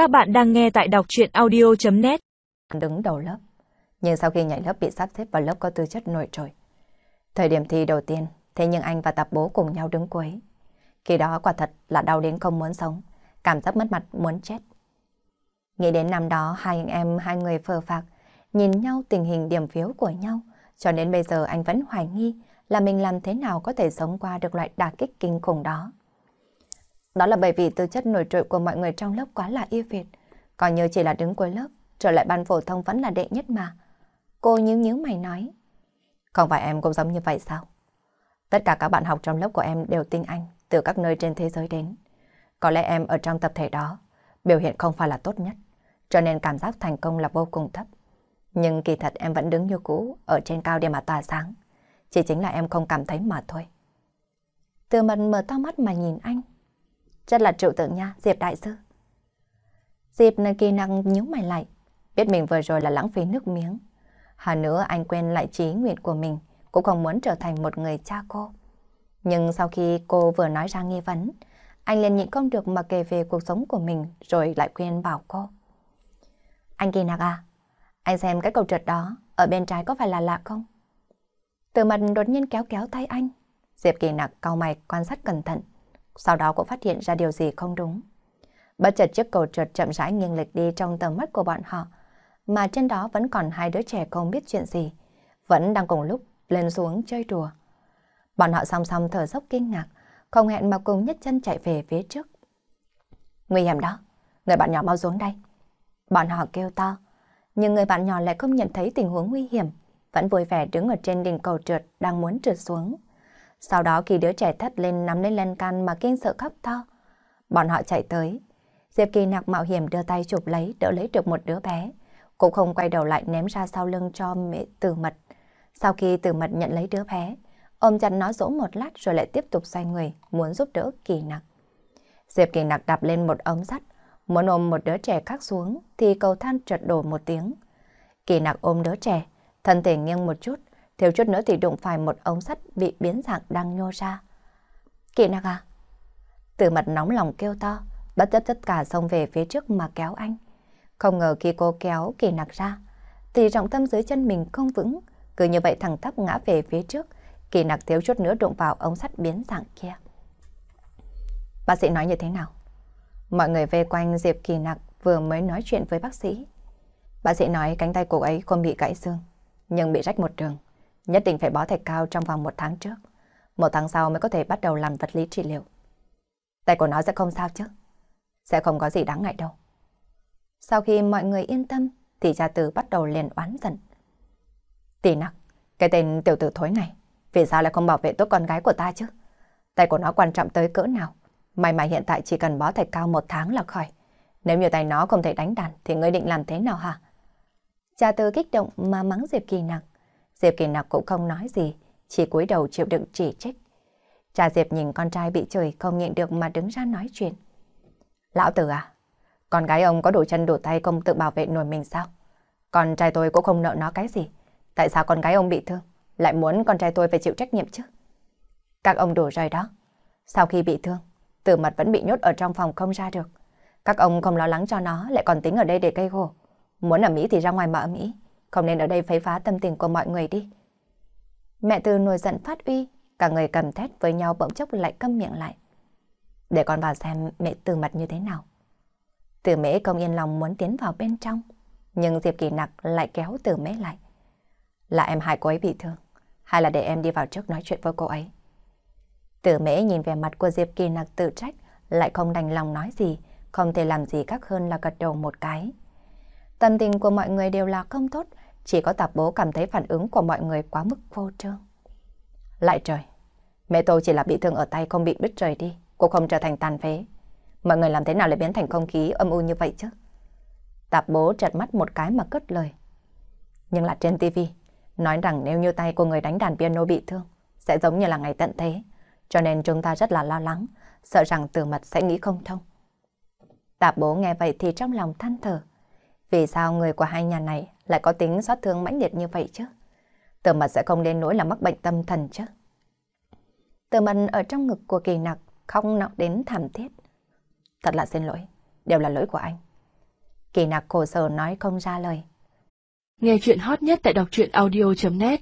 Các bạn đang nghe tại đọc chuyện audio.net Đứng đầu lớp, nhưng sau khi nhảy lớp bị sắp xếp vào lớp có tư chất nổi trội. Thời điểm thi đầu tiên, thế nhưng anh và tập bố cùng nhau đứng cuối. Khi đó quả thật là đau đến không muốn sống, cảm giác mất mặt muốn chết. Nghĩ đến năm đó hai anh em hai người phờ phạc, nhìn nhau tình hình điểm phiếu của nhau, cho đến bây giờ anh vẫn hoài nghi là mình làm thế nào có thể sống qua được loại đả kích kinh khủng đó. Đó là bởi vì tư chất nổi trội của mọi người trong lớp quá là yêu việt. còn như chỉ là đứng cuối lớp, trở lại ban phổ thông vẫn là đệ nhất mà. Cô nhíu nhíu mày nói. Không phải em cũng giống như vậy sao? Tất cả các bạn học trong lớp của em đều tinh anh, từ các nơi trên thế giới đến. Có lẽ em ở trong tập thể đó, biểu hiện không phải là tốt nhất, cho nên cảm giác thành công là vô cùng thấp. Nhưng kỳ thật em vẫn đứng như cũ, ở trên cao để mà tỏa sáng. Chỉ chính là em không cảm thấy mà thôi. Từ mật mở to mắt mà nhìn anh. Rất là trừu tượng nha, Diệp Đại Sư. Diệp kỳ năng nhíu mày lại, biết mình vừa rồi là lãng phí nước miếng. Hơn nữa anh quên lại trí nguyện của mình, cũng không muốn trở thành một người cha cô. Nhưng sau khi cô vừa nói ra nghi vấn, anh liền nhịn không được mà kể về cuộc sống của mình rồi lại quên bảo cô. Anh Kỳ Nạc à, anh xem cái cầu trượt đó, ở bên trái có phải là lạ không? Từ mặt đột nhiên kéo kéo tay anh. Diệp Kỳ Nạc cau mày quan sát cẩn thận sau đó cũng phát hiện ra điều gì không đúng. Bất chợt chiếc cầu trượt chậm rãi nghiêng lệch đi trong tầm mắt của bọn họ, mà trên đó vẫn còn hai đứa trẻ không biết chuyện gì, vẫn đang cùng lúc lên xuống chơi đùa. Bọn họ song song thở dốc kinh ngạc, không hẹn mà cùng nhất chân chạy về phía trước. Nguy hiểm đó, người bạn nhỏ mau xuống đây. Bọn họ kêu to, nhưng người bạn nhỏ lại không nhận thấy tình huống nguy hiểm, vẫn vui vẻ đứng ở trên đỉnh cầu trượt đang muốn trượt xuống. Sau đó khi đứa trẻ thét lên nắm lên lan can mà kinh sợ khóc to. Bọn họ chạy tới. Diệp Kỳ nặc mạo hiểm đưa tay chụp lấy, đỡ lấy được một đứa bé. Cũng không quay đầu lại ném ra sau lưng cho mẹ tử mật. Sau khi tử mật nhận lấy đứa bé, ôm chặt nó dỗ một lát rồi lại tiếp tục xoay người, muốn giúp đỡ Kỳ nặc. Diệp Kỳ nặc đạp lên một ống sắt, muốn ôm một đứa trẻ khác xuống thì cầu thang trượt đổ một tiếng. Kỳ nặc ôm đứa trẻ, thân thể nghiêng một chút, thiếu chút nữa thì đụng phải một ống sắt bị biến dạng đang nhô ra. Kỳ nạc à? Từ mặt nóng lòng kêu to, bất chấp tất cả xông về phía trước mà kéo anh. Không ngờ khi cô kéo kỳ nạc ra, thì trọng tâm dưới chân mình không vững, cứ như vậy thẳng tắp ngã về phía trước, kỳ nạc thiếu chút nữa đụng vào ống sắt biến dạng kia. Bác sĩ nói như thế nào? Mọi người vây quanh Diệp Kỳ Nặc vừa mới nói chuyện với bác sĩ. Bác sĩ nói cánh tay cô ấy không bị gãy xương, nhưng bị rách một đường. Nhất định phải bó thạch cao trong vòng một tháng trước. Một tháng sau mới có thể bắt đầu làm vật lý trị liệu. Tay của nó sẽ không sao chứ. Sẽ không có gì đáng ngại đâu. Sau khi mọi người yên tâm, thì cha tử bắt đầu liền oán giận. Tỷ nặc, cái tên tiểu tử thối này, vì sao lại không bảo vệ tốt con gái của ta chứ? Tay của nó quan trọng tới cỡ nào? May mà hiện tại chỉ cần bó thạch cao một tháng là khỏi. Nếu như tay nó không thể đánh đàn thì ngươi định làm thế nào hả? Cha tư kích động mà mắng Diệp Kỳ nặc. Diệp Kỳ Nặc cũng không nói gì, chỉ cúi đầu chịu đựng chỉ trích. Cha Diệp nhìn con trai bị chửi không nhịn được mà đứng ra nói chuyện. Lão tử à, con gái ông có đủ chân đủ tay không tự bảo vệ nổi mình sao? Con trai tôi cũng không nợ nó cái gì. Tại sao con gái ông bị thương, lại muốn con trai tôi phải chịu trách nhiệm chứ? Các ông đổ rời đó. Sau khi bị thương, tử mật vẫn bị nhốt ở trong phòng không ra được. Các ông không lo lắng cho nó, lại còn tính ở đây để gây gổ. Muốn ở Mỹ thì ra ngoài mà ở Mỹ không nên ở đây phấy phá tâm tình của mọi người đi. Mẹ Từ nổi giận phát uy, cả người cầm thét với nhau bỗng chốc lại câm miệng lại. Để con vào xem mẹ Từ mặt như thế nào. Từ mễ không yên lòng muốn tiến vào bên trong, nhưng Diệp Kỳ Nặc lại kéo Từ mễ lại. Là em hai cô ấy bị thương, hay là để em đi vào trước nói chuyện với cô ấy? Từ mễ nhìn về mặt của Diệp Kỳ Nặc tự trách, lại không đành lòng nói gì, không thể làm gì khác hơn là gật đầu một cái. Tâm tình của mọi người đều là không tốt, chỉ có tạp bố cảm thấy phản ứng của mọi người quá mức vô trương. Lại trời, mẹ tôi chỉ là bị thương ở tay không bị đứt rời đi, cô không trở thành tàn phế. Mọi người làm thế nào lại biến thành không khí âm u như vậy chứ? Tạp bố trợt mắt một cái mà cất lời. Nhưng là trên tivi nói rằng nếu như tay của người đánh đàn piano bị thương, sẽ giống như là ngày tận thế. Cho nên chúng ta rất là lo lắng, sợ rằng từ mật sẽ nghĩ không thông. Tạp bố nghe vậy thì trong lòng than thở. Vì sao người của hai nhà này lại có tính xót thương mãnh liệt như vậy chứ? Tờ mặt sẽ không đến nỗi là mắc bệnh tâm thần chứ? Tờ mặt ở trong ngực của kỳ nặc, không nặng đến thảm thiết. Thật là xin lỗi, đều là lỗi của anh. Kỳ nặc khổ sở nói không ra lời. Nghe chuyện hot nhất tại đọc truyện audio.net